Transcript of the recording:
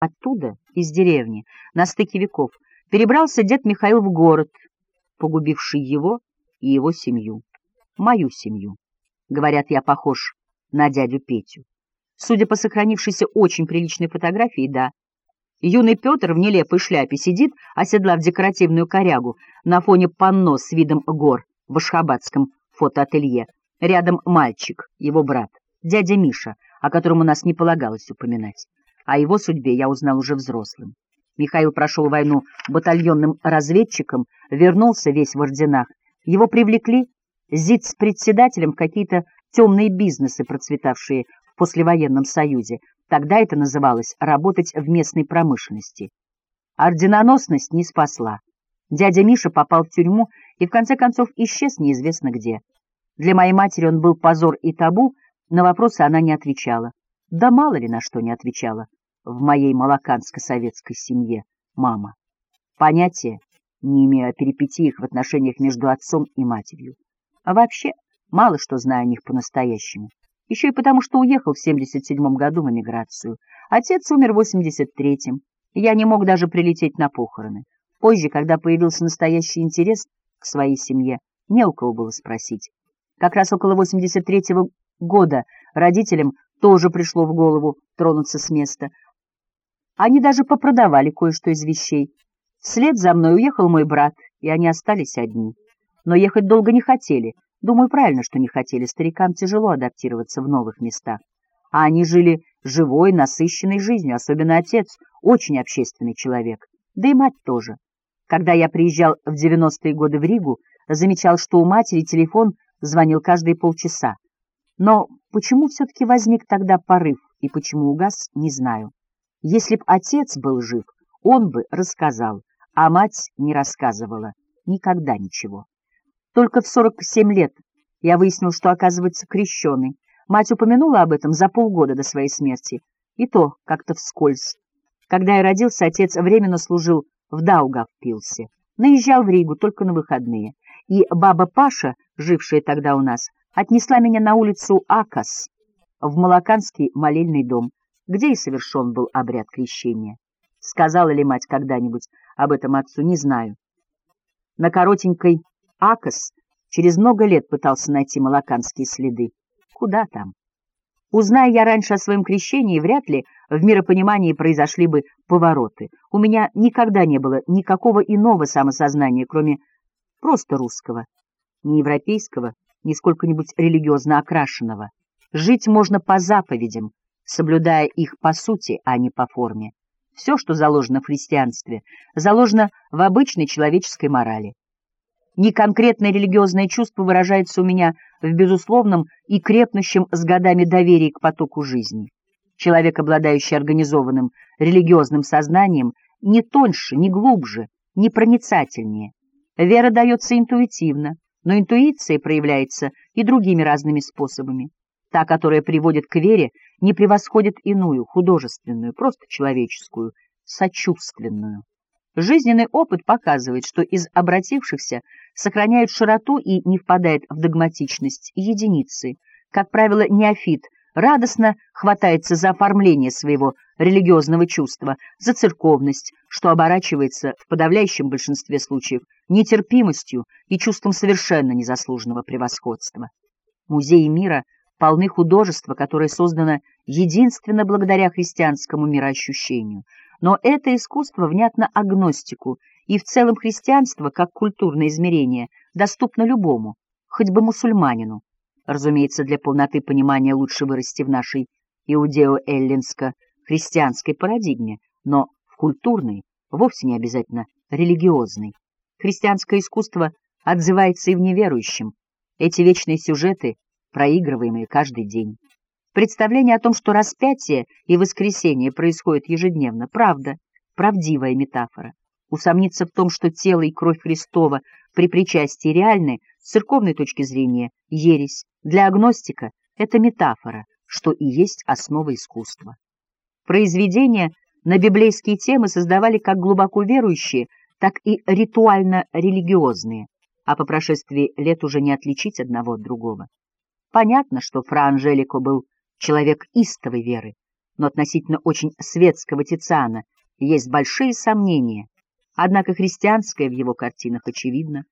Оттуда, из деревни, на стыке веков, перебрался дед Михаил в город, погубивший его и его семью, мою семью. Говорят, я похож на дядю Петю. Судя по сохранившейся очень приличной фотографии, да. Юный Петр в нелепой шляпе сидит, оседлав декоративную корягу, на фоне панно с видом гор в Ашхабадском фотоателье. Рядом мальчик, его брат, дядя Миша, о котором у нас не полагалось упоминать. О его судьбе я узнал уже взрослым. Михаил прошел войну батальонным разведчиком, вернулся весь в орденах. Его привлекли зид с председателем какие-то темные бизнесы, процветавшие в послевоенном союзе. Тогда это называлось «работать в местной промышленности». Орденоносность не спасла. Дядя Миша попал в тюрьму и в конце концов исчез неизвестно где. Для моей матери он был позор и табу, на вопросы она не отвечала. Да мало ли на что не отвечала в моей малоканско-советской семье мама. Понятия не имею о перипетиях в отношениях между отцом и матерью. А вообще, мало что знаю о них по-настоящему. Еще и потому, что уехал в 77-м году в эмиграцию. Отец умер в 83-м, и я не мог даже прилететь на похороны. Позже, когда появился настоящий интерес к своей семье, не у кого было спросить. Как раз около 83-го года родителям тоже пришло в голову тронуться с места. Они даже попродавали кое-что из вещей. Вслед за мной уехал мой брат, и они остались одни. Но ехать долго не хотели. Думаю, правильно, что не хотели. Старикам тяжело адаптироваться в новых местах. А они жили живой, насыщенной жизнью, особенно отец, очень общественный человек. Да и мать тоже. Когда я приезжал в 90-е годы в Ригу, замечал, что у матери телефон звонил каждые полчаса. Но почему все-таки возник тогда порыв и почему угас, не знаю. Если б отец был жив, он бы рассказал, а мать не рассказывала. Никогда ничего. Только в 47 лет я выяснил, что, оказывается, крещеный. Мать упомянула об этом за полгода до своей смерти. И то как-то вскользь. Когда я родился, отец временно служил в Даугавпилсе. Наезжал в Ригу только на выходные. И баба Паша, жившая тогда у нас, отнесла меня на улицу Акас, в Малаканский молельный дом где и совершен был обряд крещения. Сказала ли мать когда-нибудь об этом отцу, не знаю. На коротенькой Акос через много лет пытался найти малаканские следы. Куда там? Узная я раньше о своем крещении, вряд ли в миропонимании произошли бы повороты. У меня никогда не было никакого иного самосознания, кроме просто русского, не европейского, ни сколько-нибудь религиозно окрашенного. Жить можно по заповедям, соблюдая их по сути, а не по форме. Все, что заложено в христианстве, заложено в обычной человеческой морали. Неконкретное религиозное чувство выражается у меня в безусловном и крепнущем с годами доверии к потоку жизни. Человек, обладающий организованным религиозным сознанием, не тоньше, не глубже, не проницательнее. Вера дается интуитивно, но интуиция проявляется и другими разными способами. Та, которая приводит к вере, не превосходит иную, художественную, просто человеческую, сочувственную. Жизненный опыт показывает, что из обратившихся сохраняют широту и не впадает в догматичность единицы. Как правило, неофит радостно хватается за оформление своего религиозного чувства, за церковность, что оборачивается в подавляющем большинстве случаев нетерпимостью и чувством совершенно незаслуженного превосходства. Музеи мира — полны художества, которое создано единственно благодаря христианскому мироощущению. Но это искусство внятно агностику, и в целом христианство, как культурное измерение, доступно любому, хоть бы мусульманину. Разумеется, для полноты понимания лучше вырасти в нашей иудео-эллинско-христианской парадигме, но в культурной, вовсе не обязательно религиозной. Христианское искусство отзывается и в неверующем. Эти вечные сюжеты — проигрываемые каждый день. Представление о том, что распятие и воскресение происходят ежедневно, правда, правдивая метафора. Усомниться в том, что тело и кровь Христова при причастии реальны, с церковной точки зрения, ересь. Для агностика это метафора, что и есть основа искусства. Произведения на библейские темы создавали как глубоко верующие, так и ритуально-религиозные, а по прошествии лет уже не отличить одного от другого. Понятно, что Фра Анжелико был человек истовой веры, но относительно очень светского Тициана есть большие сомнения, однако христианское в его картинах очевидно.